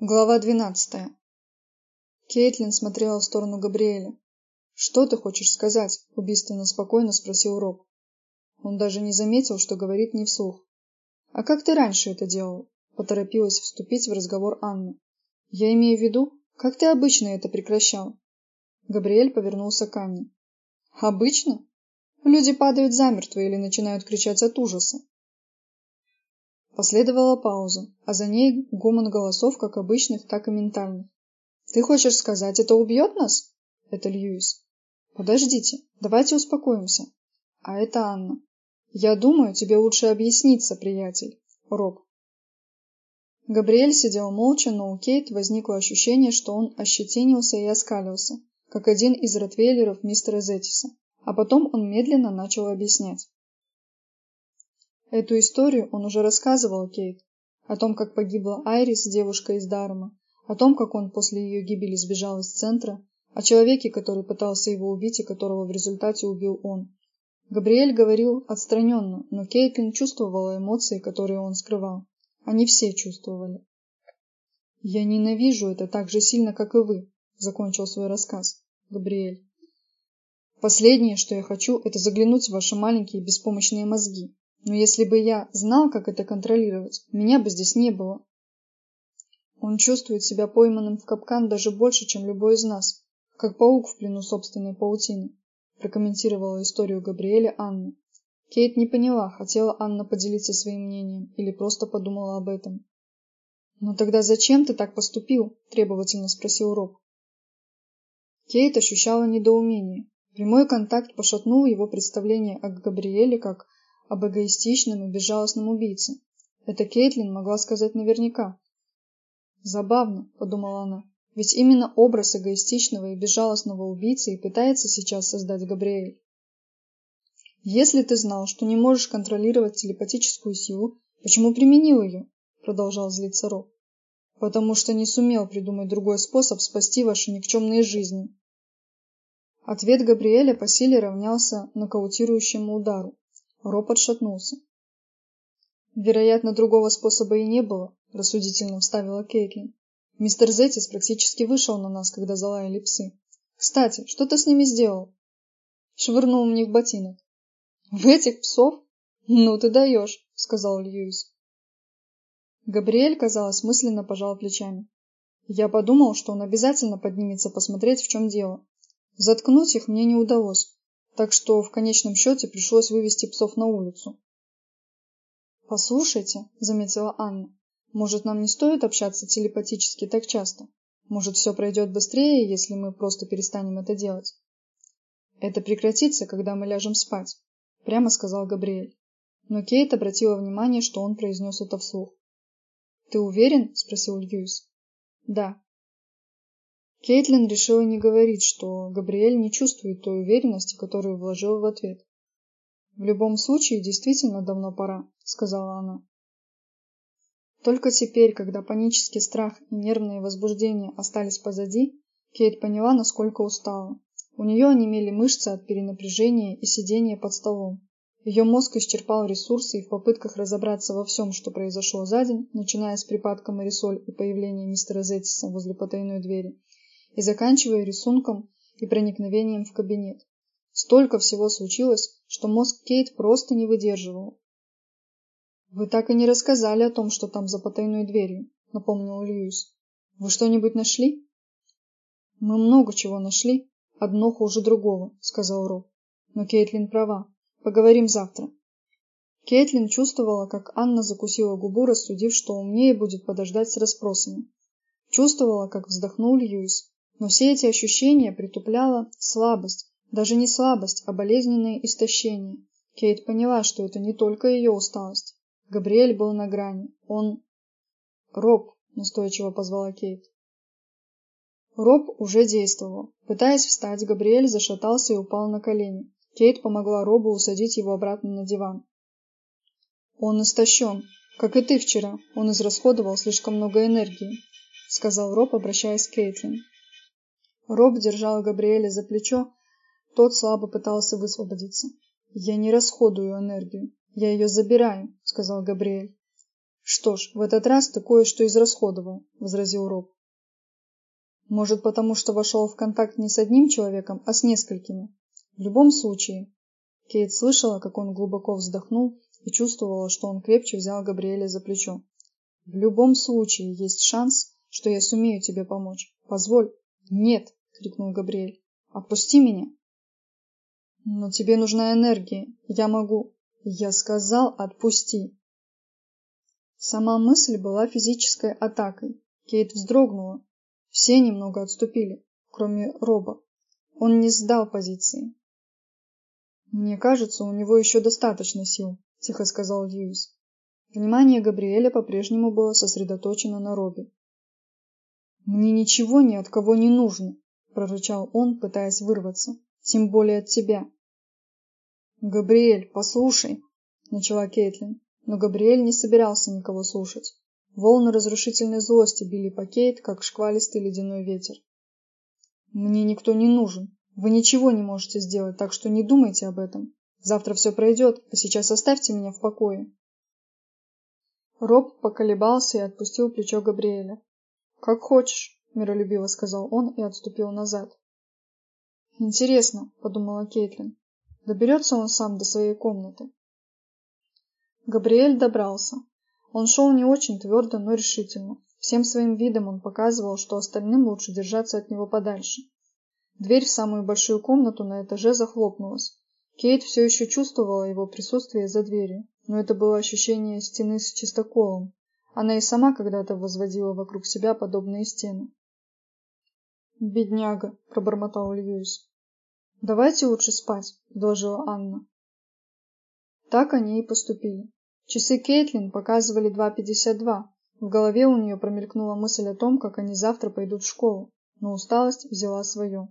Глава двенадцатая. Кейтлин смотрела в сторону Габриэля. «Что ты хочешь сказать?» – убийственно спокойно спросил Роб. Он даже не заметил, что говорит не вслух. «А как ты раньше это делал?» – поторопилась вступить в разговор Анна. «Я имею в виду, как ты обычно это прекращал?» Габриэль повернулся к Анне. «Обычно? Люди падают замертво или начинают кричать от ужаса. Последовала пауза, а за ней гомон голосов как обычных, так и ментальных. «Ты хочешь сказать, это убьет нас?» Это Льюис. «Подождите, давайте успокоимся». А это Анна. «Я думаю, тебе лучше объясниться, приятель». Роб. Габриэль сидел молча, но у Кейт возникло ощущение, что он ощетинился и оскалился, как один из ротвейлеров мистера Зеттиса. А потом он медленно начал объяснять. Эту историю он уже рассказывал Кейт. О том, как погибла Айрис, девушка из Дарма, о том, как он после ее гибели сбежал из центра, о человеке, который пытался его убить и которого в результате убил он. Габриэль говорил отстраненно, но Кейтлин чувствовала эмоции, которые он скрывал. Они все чувствовали. «Я ненавижу это так же сильно, как и вы», — закончил свой рассказ Габриэль. «Последнее, что я хочу, это заглянуть в ваши маленькие беспомощные мозги, но если бы я знал, как это контролировать, меня бы здесь не было. Он чувствует себя пойманным в капкан даже больше, чем любой из нас, как паук в плену собственной паутины, прокомментировала историю Габриэля Анна. Кейт не поняла, хотела Анна поделиться своим мнением или просто подумала об этом. «Но тогда зачем ты так поступил?» – требовательно спросил Роб. Кейт ощущала недоумение. Прямой контакт пошатнул его представление о Габриэле как об эгоистичном и безжалостном убийце. Это Кейтлин могла сказать наверняка. Забавно, подумала она, ведь именно образ эгоистичного и безжалостного убийцы и пытается сейчас создать Габриэль. Если ты знал, что не можешь контролировать телепатическую силу, почему применил ее? Продолжал злиться Роб. Потому что не сумел придумать другой способ спасти ваши никчемные жизни. Ответ Габриэля по силе равнялся нокаутирующему удару. Роб отшатнулся. Вероятно, другого способа и не было, рассудительно вставила Кейтлин. Мистер Зетис практически вышел на нас, когда залаяли псы. Кстати, что ты с ними сделал? Швырнул в них ботинок. В этих псов? Ну ты даешь, сказал Льюис. Габриэль, казалось, мысленно пожал плечами. Я подумал, что он обязательно поднимется посмотреть, в чем дело. Заткнуть их мне не удалось, так что в конечном счете пришлось вывести псов на улицу. «Послушайте», — заметила Анна, — «может, нам не стоит общаться телепатически так часто? Может, все пройдет быстрее, если мы просто перестанем это делать?» «Это прекратится, когда мы ляжем спать», — прямо сказал Габриэль. Но Кейт обратила внимание, что он произнес это вслух. «Ты уверен?» — спросил Льюис. «Да», Кейтлин решила не говорить, что Габриэль не чувствует той уверенности, которую вложил в ответ. «В любом случае, действительно давно пора», — сказала она. Только теперь, когда панический страх и нервное возбуждение остались позади, Кейт поняла, насколько устала. У нее онемели мышцы от перенапряжения и сидения под столом. Ее мозг исчерпал ресурсы и в попытках разобраться во всем, что произошло за день, начиная с припадка Марисоль и появления мистера Зеттиса возле потайной двери, и заканчивая рисунком и проникновением в кабинет. Столько всего случилось, что мозг Кейт просто не выдерживал. «Вы так и не рассказали о том, что там за потайной дверью», — напомнил Льюис. «Вы что-нибудь нашли?» «Мы много чего нашли, одно хуже другого», — сказал Роб. «Но Кейтлин права. Поговорим завтра». Кейтлин чувствовала, как Анна закусила губу, рассудив, что умнее будет подождать с расспросами. Чувствовала, как вздохнул Льюис, но все эти ощущения притупляла слабость, даже не слабость, а болезненное истощение. Кейт поняла, что это не только ее усталость. Габриэль был на грани. Он... «Роб», — настойчиво позвала Кейт. Роб уже действовал. Пытаясь встать, Габриэль зашатался и упал на колени. Кейт помогла Робу усадить его обратно на диван. «Он истощен, как и ты вчера. Он израсходовал слишком много энергии», — сказал Роб, обращаясь к Кейтлин. Роб держал Габриэля за плечо, тот слабо пытался высвободиться. «Я не расходую энергию, я ее забираю», — сказал Габриэль. Что ж, в этот раз ты кое-что израсходовал, возразил Роб. Может, потому что вошел в контакт не с одним человеком, а с несколькими. В любом случае, Кейт слышала, как он глубоко вздохнул и чувствовала, что он крепче взял Габриэля за плечо. В любом случае есть шанс, что я сумею тебе помочь. Позволь. Нет, крикнул Габриэль. Отпусти меня. Но тебе нужна энергия. Я могу. Я сказал, отпусти. Сама мысль была физической атакой. Кейт вздрогнула. Все немного отступили, кроме Роба. Он не сдал позиции. «Мне кажется, у него еще достаточно сил», – тихо сказал Льюис. Внимание Габриэля по-прежнему было сосредоточено на Робе. «Мне ничего ни от кого не нужно», – прорычал он, пытаясь вырваться. «Тем более от тебя». «Габриэль, послушай», – начала Кейтлин. Но Габриэль не собирался никого слушать. Волны разрушительной злости били по Кейт, как шквалистый ледяной ветер. «Мне никто не нужен. Вы ничего не можете сделать, так что не думайте об этом. Завтра все пройдет, а сейчас оставьте меня в покое». Роб поколебался и отпустил плечо Габриэля. «Как хочешь», — миролюбиво сказал он и отступил назад. «Интересно», — подумала Кейтлин, — «доберется он сам до своей комнаты?» Габриэль добрался. Он шел не очень твердо, но решительно. Всем своим видом он показывал, что остальным лучше держаться от него подальше. Дверь в самую большую комнату на этаже захлопнулась. Кейт все еще чувствовала его присутствие за дверью, но это было ощущение стены с чистоколом. Она и сама когда-то возводила вокруг себя подобные стены. «Бедняга», — пробормотал Льюис. «Давайте лучше спать», — предложила Анна. Так они и поступили. Часы Кейтлин показывали 2.52. В голове у нее промелькнула мысль о том, как они завтра пойдут в школу, но усталость взяла свое.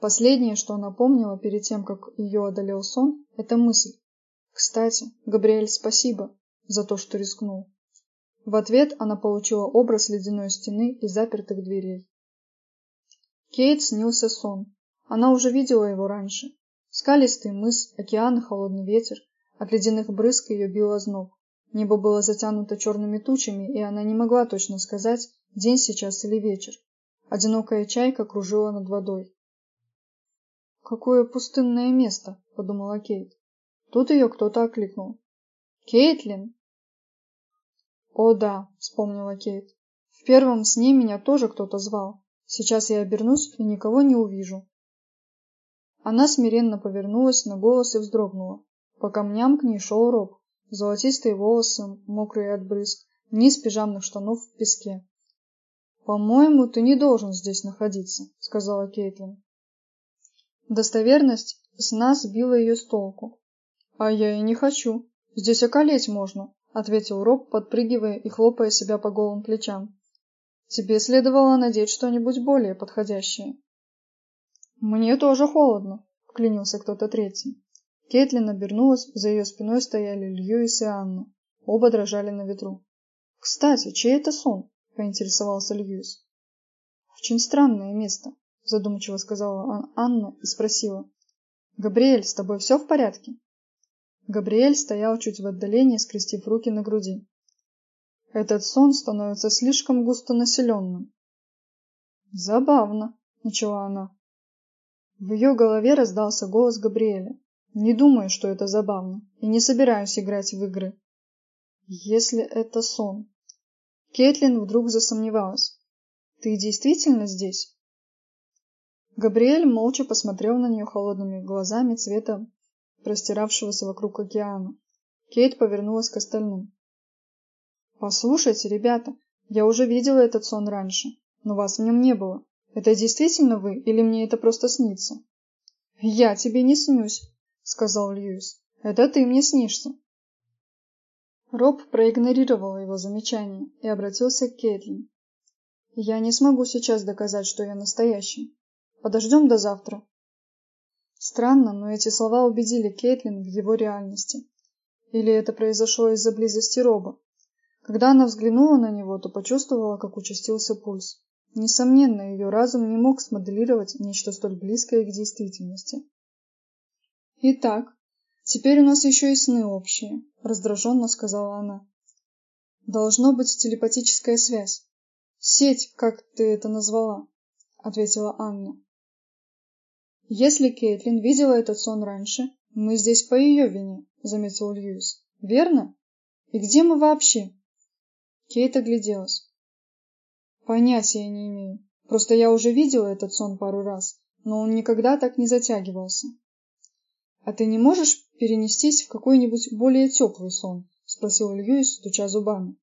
Последнее, что она помнила перед тем, как ее одолел сон, это мысль. Кстати, Габриэль, спасибо за то, что рискнул. В ответ она получила образ ледяной стены и запертых дверей. Кейт снился сон. Она уже видела его раньше. Скалистый мыс, океан и холодный ветер, от ледяных брызг ее било зноб. Небо было затянуто черными тучами, и она не могла точно сказать, день сейчас или вечер. Одинокая чайка кружила над водой. «Какое пустынное место!» — подумала Кейт. Тут ее кто-то окликнул. «Кейтлин!» «О да!» — вспомнила Кейт. «В первом сне меня тоже кто-то звал. Сейчас я обернусь и никого не увижу». Она смиренно повернулась на голос и вздрогнула. По камням к ней шел Роб. Золотистые волосы, мокрые от брызг, низ пижамных штанов в песке. «По-моему, ты не должен здесь находиться», — сказала Кейтлин. Достоверность сна сбила ее с толку. «А я и не хочу. Здесь околеть можно», — ответил Роб, подпрыгивая и хлопая себя по голым плечам. «Тебе следовало надеть что-нибудь более подходящее». «Мне тоже холодно», — вклинился кто-то третий. Кейтлин обернулась, за ее спиной стояли Льюис и Анна. Оба дрожали на ветру. «Кстати, чей это сон?» – поинтересовался Льюис. «Очень странное место», – задумчиво сказала Анна и спросила. «Габриэль, с тобой все в порядке?» Габриэль стоял чуть в отдалении, скрестив руки на груди. «Этот сон становится слишком густонаселенным». «Забавно», – начала она. В ее голове раздался голос Габриэля. Не думаю, что это забавно, и не собираюсь играть в игры. Если это сон. Кейтлин вдруг засомневалась. Ты действительно здесь? Габриэль молча посмотрел на нее холодными глазами цвета простиравшегося вокруг океана. Кейт повернулась к остальным. «Послушайте, ребята, я уже видела этот сон раньше, но вас в нем не было. Это действительно вы или мне это просто снится?» «Я тебе не снюсь», сказал Льюис. Это ты мне снишься. Роб проигнорировал его замечание и обратился к Кейтлин. Я не смогу сейчас доказать, что я настоящий. Подождем до завтра. Странно, но эти слова убедили Кейтлин в его реальности. Или это произошло из-за близости Роба? Когда она взглянула на него, то почувствовала, как участился пульс. Несомненно, ее разум не мог смоделировать нечто столь близкое к действительности. «Итак, теперь у нас еще и сны общие», — раздраженно сказала она. Должно быть телепатическая связь. Сеть, как ты это назвала, ответила Анна. Если Кейтлин видела этот сон раньше, мы здесь по ее вине, заметил Льюис. Верно? И где мы вообще? Кейт огляделась. Понятия не имею. Просто я уже видела этот сон пару раз, но он никогда так не затягивался. А ты не можешь перенестись в какой-нибудь более теплый сон? спросил Льюис, стуча зубами.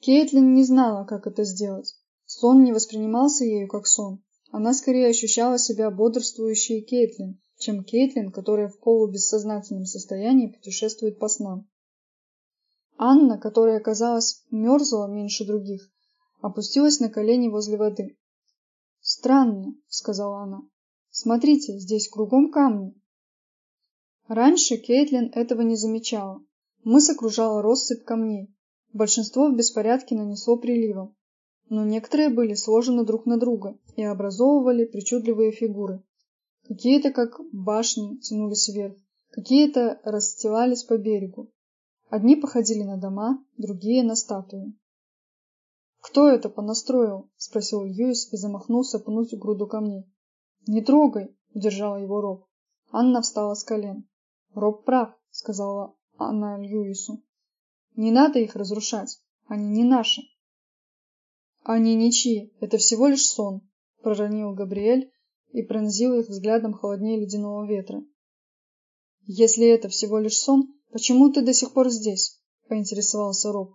Кейтлин не знала, как это сделать. Сон не воспринимался ею как сон. Она скорее ощущала себя бодрствующей Кейтлин, чем Кейтлин, которая в полубессознательном состоянии путешествует по снам. Анна, которая, казалось, мерзла меньше других, опустилась на колени возле воды. «Странно», — сказала она. «Смотрите, здесь кругом камни». Раньше Кейтлин этого не замечала. Мыс окружала россыпь камней. Большинство в беспорядке нанесло приливом, но некоторые были сложены друг на друга и образовывали причудливые фигуры. Какие-то, как башни, тянулись вверх, какие-то расстилались по берегу. Одни походили на дома, другие на статуи. «Кто это понастроил?» — спросил Льюис и замахнулся пнуть груду камней. «Не трогай!» — удержала его Роб. Анна встала с колен. «Роб прав», — сказала она Льюису. «Не надо их разрушать. Они не наши». «Они ничьи. Это всего лишь сон», — проронил Габриэль и пронзил их взглядом холоднее ледяного ветра. «Если это всего лишь сон, почему ты до сих пор здесь?» — поинтересовался Роб.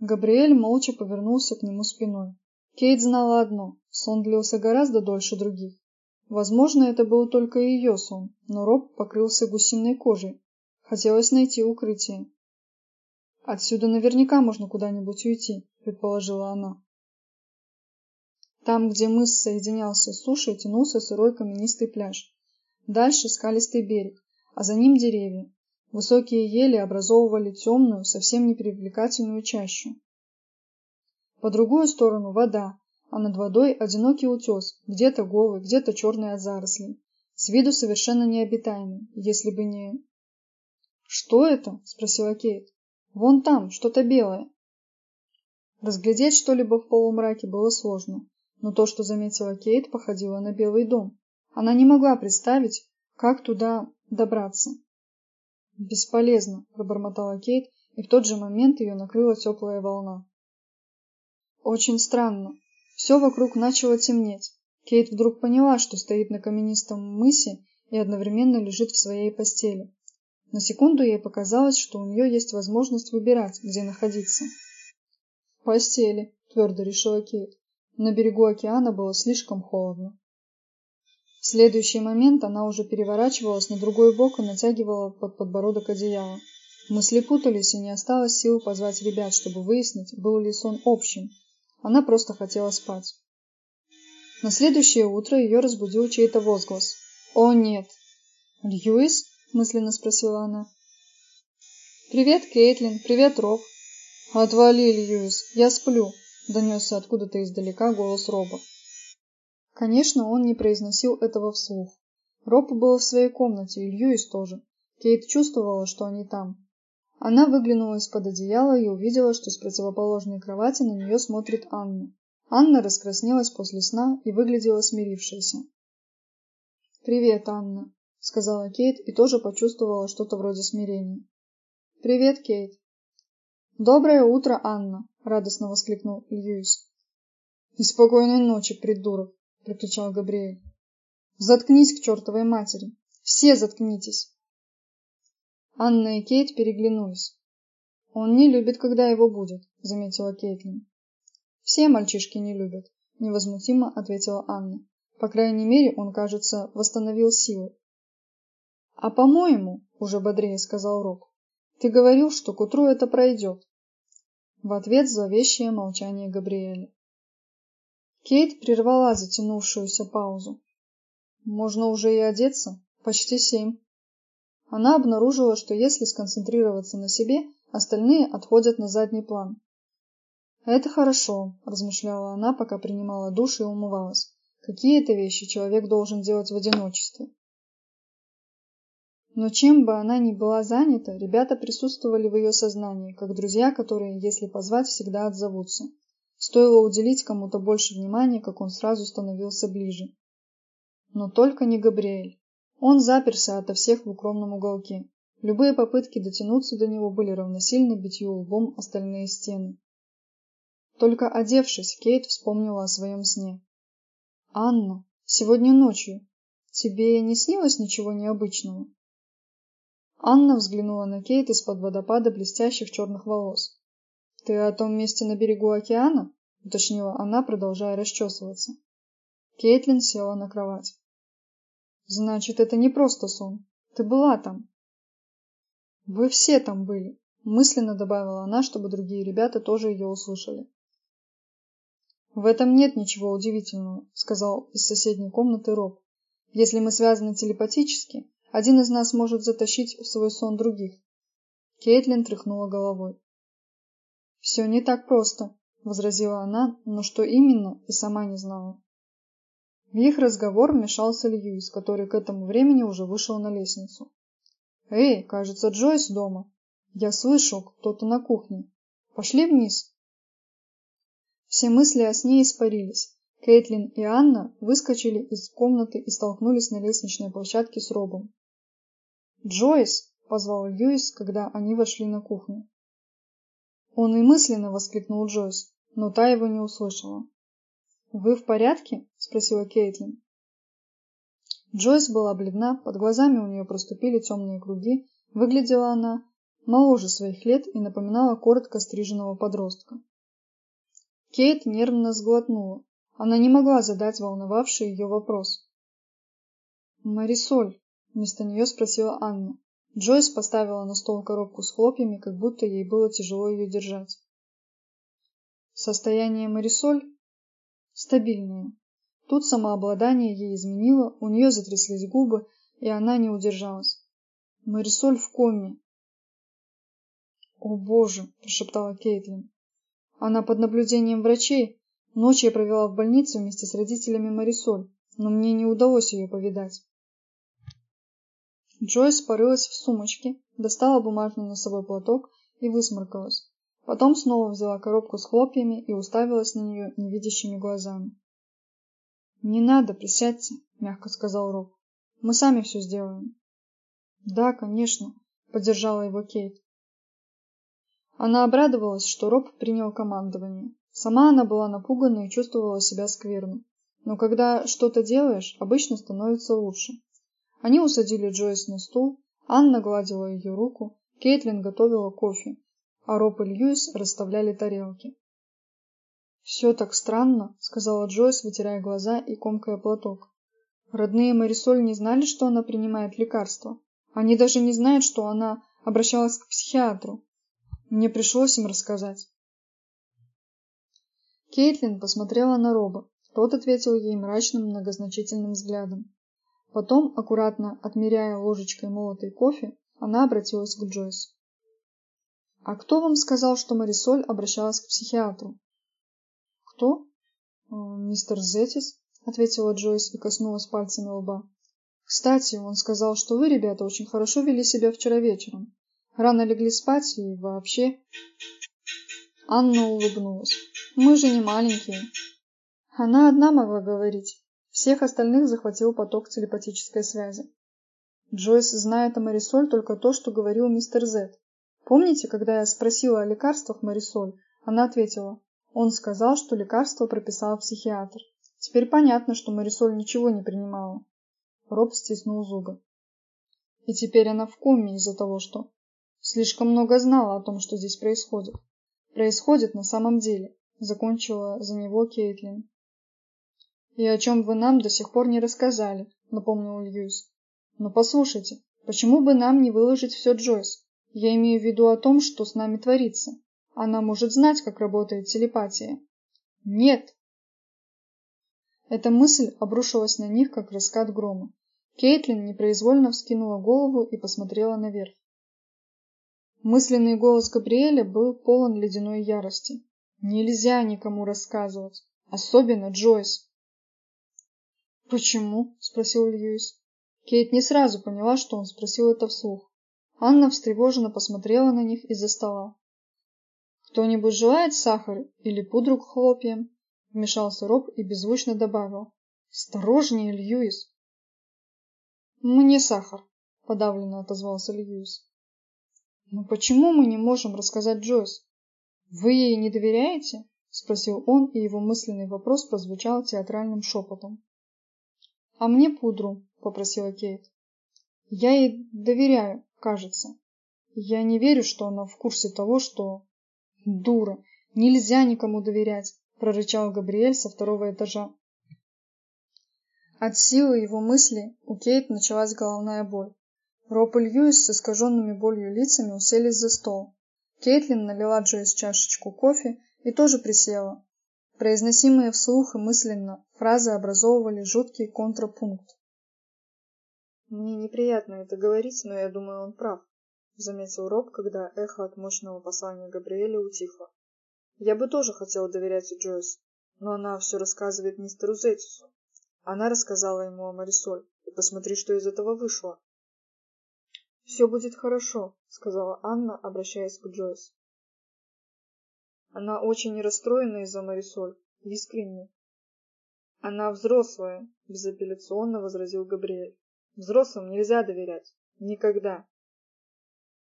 Габриэль молча повернулся к нему спиной. Кейт знала одно – сон длился гораздо дольше других. Возможно, это был только ее сон, но Роб покрылся гусиной кожей. Хотелось найти укрытие. «Отсюда наверняка можно куда-нибудь уйти», – предположила она. Там, где мыс соединялся с сушей, тянулся сырой каменистый пляж. Дальше скалистый берег, а за ним деревья. Высокие ели образовывали темную, совсем непривлекательную чащу. По другую сторону вода, а над водой одинокий утес, где-то голый, где-то черный от зарослей. С виду совершенно необитаемый, если бы не... «Что это?» – спросила Кейт. «Вон там, что-то белое». Разглядеть что-либо в полумраке было сложно, но то, что заметила Кейт, походило на белый дом. Она не могла представить, как туда добраться. «Бесполезно», — пробормотала Кейт, и в тот же момент ее накрыла теплая волна. Очень странно. Все вокруг начало темнеть. Кейт вдруг поняла, что стоит на каменистом мысе и одновременно лежит в своей постели. На секунду ей показалось, что у нее есть возможность выбирать, где находиться. «В постели», — твердо решила Кейт. На берегу океана было слишком холодно. В следующий момент она уже переворачивалась на другой бок и натягивала под подбородок одеяло. Мысли путались, и не осталось сил позвать ребят, чтобы выяснить, был ли сон общим. Она просто хотела спать. На следующее утро ее разбудил чей-то возглас. «О, нет!» «Льюис?» – мысленно спросила она. «Привет, Кейтлин! Привет, Роб!» «Отвали, Льюис! Я сплю!» – донесся откуда-то издалека голос Роба. Конечно, он не произносил этого вслух. Роб был в своей комнате, и Льюис тоже. Кейт чувствовала, что они там. Она выглянула из-под одеяла и увидела, что с противоположной кровати на нее смотрит Анна. Анна раскраснелась после сна и выглядела смирившейся. «Привет, Анна», — сказала Кейт и тоже почувствовала что-то вроде смирения. «Привет, Кейт». «Доброе утро, Анна», — радостно воскликнул Льюис. «И спокойной ночи, придурок», прокричал Габриэль. Заткнись к чертовой матери. Все заткнитесь. Анна и Кейт переглянулись. Он не любит, когда его будет, заметила Кейтлин. Все мальчишки не любят, невозмутимо ответила Анна. По крайней мере, он, кажется, восстановил силы. А по-моему, уже бодрее сказал Рок, ты говорил, что к утру это пройдет. В ответ зловещее молчание Габриэля. Кейт прервала затянувшуюся паузу. Можно уже и одеться. Почти семь. Она обнаружила, что если сконцентрироваться на себе, остальные отходят на задний план. Это хорошо, размышляла она, пока принимала душ и умывалась. Какие это вещи человек должен делать в одиночестве? Но чем бы она ни была занята, ребята присутствовали в ее сознании, как друзья, которые, если позвать, всегда отзовутся. Стоило уделить кому-то больше внимания, как он сразу становился ближе. Но только не Габриэль. Он заперся ото всех в укромном уголке. Любые попытки дотянуться до него были равносильны битью лбом остальные стены. Только одевшись, Кейт вспомнила о своем сне. «Анна, сегодня ночью. Тебе не снилось ничего необычного?» Анна взглянула на Кейт из-под водопада блестящих черных волос. «Ты о том месте на берегу океана?» — уточнила она, продолжая расчесываться. Кейтлин села на кровать. «Значит, это не просто сон. Ты была там». «Вы все там были», — мысленно добавила она, чтобы другие ребята тоже ее услышали. «В этом нет ничего удивительного», — сказал из соседней комнаты Роб. «Если мы связаны телепатически, один из нас может затащить в свой сон других. Кейтлин тряхнула головой. «Все не так просто», — возразила она, но что именно, и сама не знала. В их разговор вмешался Льюис, который к этому времени уже вышел на лестницу. «Эй, кажется, Джойс дома. Я слышал, кто-то на кухне. Пошли вниз». Все мысли о сне испарились. Кейтлин и Анна выскочили из комнаты и столкнулись на лестничной площадке с Робом. «Джойс!» — позвал Льюис, когда они вошли на кухню. Он и мысленно воскликнул Джойс, но та его не услышала. «Вы в порядке?» — спросила Кейтлин. Джойс была бледна, под глазами у нее проступили темные круги, выглядела она моложе своих лет и напоминала коротко стриженного подростка. Кейт нервно сглотнула. Она не могла задать волновавший ее вопрос. «Марисоль», Вместо нее спросила Анна. Джойс поставила на стол коробку с хлопьями, как будто ей было тяжело ее держать. Состояние Марисоль стабильное. Тут самообладание ей изменило, у нее затряслись губы, и она не удержалась. Марисоль в коме. «О боже!» – прошептала Кейтлин. Она под наблюдением врачей. Ночь я провела в больнице вместе с родителями Марисоль, но мне не удалось ее повидать. Джойс порылась в сумочке, достала бумажный носовой платок и высморкалась. Потом снова взяла коробку с хлопьями и уставилась на нее невидящими глазами. «Не надо, присядьте», — мягко сказал Роб. «Мы сами все сделаем». «Да, конечно», — поддержала его Кейт. Она обрадовалась, что Роб принял командование. Сама она была напугана и чувствовала себя скверно. Но когда что-то делаешь, обычно становится лучше. Они усадили Джойс на стул, Анна гладила ее руку, Кейтлин готовила кофе, а Роб и Льюис расставляли тарелки. «Все так странно», — сказала Джойс, вытирая глаза и комкая платок. «Родные Марисоль не знали, что она принимает лекарства. Они даже не знают, что она обращалась к психиатру. Мне пришлось им рассказать». Кейтлин посмотрела на Роба. Тот ответил ей мрачным многозначительным взглядом. Потом, аккуратно отмеряя ложечкой молотый кофе, она обратилась к Джойс. «А кто вам сказал, что Марисоль обращалась к психиатру?» «Кто?» «Э, «Мистер Зетис», — ответила Джойс и коснулась пальцами лба. «Кстати, он сказал, что вы, ребята, очень хорошо вели себя вчера вечером. Рано легли спать и вообще...» Анна улыбнулась. «Мы же не маленькие». Она одна могла говорить. Всех остальных захватил поток телепатической связи. Джойс знает о Марисоль только то, что говорил мистер Зет. Помните, когда я спросила о лекарствах Марисоль, она ответила, он сказал, что лекарство прописал психиатр. Теперь понятно, что Марисоль ничего не принимала. Роб стиснул зубы. И теперь она в коме из-за того, что слишком много знала о том, что здесь происходит. Происходит на самом деле, закончила за него Кейтлин. «И о чем вы нам до сих пор не рассказали», — напомнил Льюис. «Но послушайте, почему бы нам не выложить все Джойс? Я имею в виду о том, что с нами творится. Она может знать, как работает телепатия». «Нет!» Эта мысль обрушилась на них, как раскат грома. Кейтлин непроизвольно вскинула голову и посмотрела наверх. Мысленный голос Габриэля был полон ледяной ярости. Нельзя никому рассказывать, особенно Джойс. «Почему?» — спросил Льюис. Кейт не сразу поняла, что он спросил это вслух. Анна встревоженно посмотрела на них из-за стола. «Кто-нибудь желает сахар или пудру к хлопьям?» Вмешался Роб и беззвучно добавил. «Осторожнее, Льюис!» «Мне сахар», — подавленно отозвался Льюис. «Но почему мы не можем рассказать Джойс? Вы ей не доверяете?» — спросил он, и его мысленный вопрос прозвучал театральным шепотом. «А мне пудру», — попросила Кейт. «Я ей доверяю, кажется. Я не верю, что она в курсе того, что...» «Дура! Нельзя никому доверять!» — прорычал Габриэль со второго этажа. От силы его мыслей у Кейт началась головная боль. Роб и Льюис с искаженными болью лицами уселись за стол. Кейтлин налила Джойс чашечку кофе и тоже присела. Произносимые вслух и мысленно фразы образовывали жуткий контрапункт. «Мне неприятно это говорить, но я думаю, он прав», — заметил Роб, когда эхо от мощного послания Габриэля утихло. «Я бы тоже хотел доверять Джойс, но она все рассказывает мистеру Зетису. Она рассказала ему о Марисоль, и посмотри, что из этого вышло. «Все будет хорошо», — сказала Анна, обращаясь к Джойс. Она очень расстроена из-за Марисоль, искренне. Она взрослая, безапелляционно возразил Габриэль. Взрослым нельзя доверять. Никогда.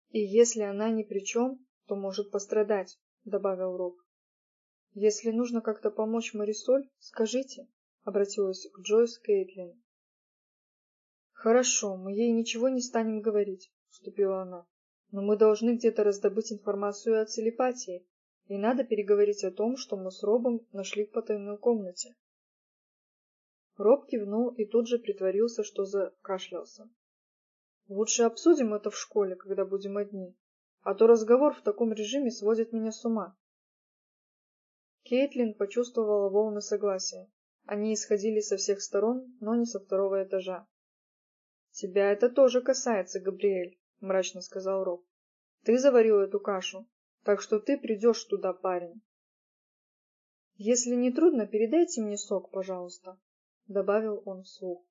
И если она ни при чем, то может пострадать, добавил Роб. Если нужно как-то помочь Марисоль, скажите обратилась к Джойс Кейтлин. Хорошо, мы ей ничего не станем говорить, вступила она. Но мы должны где-то раздобыть информацию о телепатии, и надо переговорить о том, что мы с Робом нашли в потайной комнате. Роб кивнул и тут же притворился, что закашлялся. Лучше обсудим это в школе, когда будем одни, а то разговор в таком режиме сводит меня с ума. Кейтлин почувствовала волны согласия. Они исходили со всех сторон, но не со второго этажа. «Тебя это тоже касается, Габриэль», — мрачно сказал Роб. «Ты заварил эту кашу, так что ты придешь туда, парень». «Если не трудно, передайте мне сок, пожалуйста», — добавил он вслух.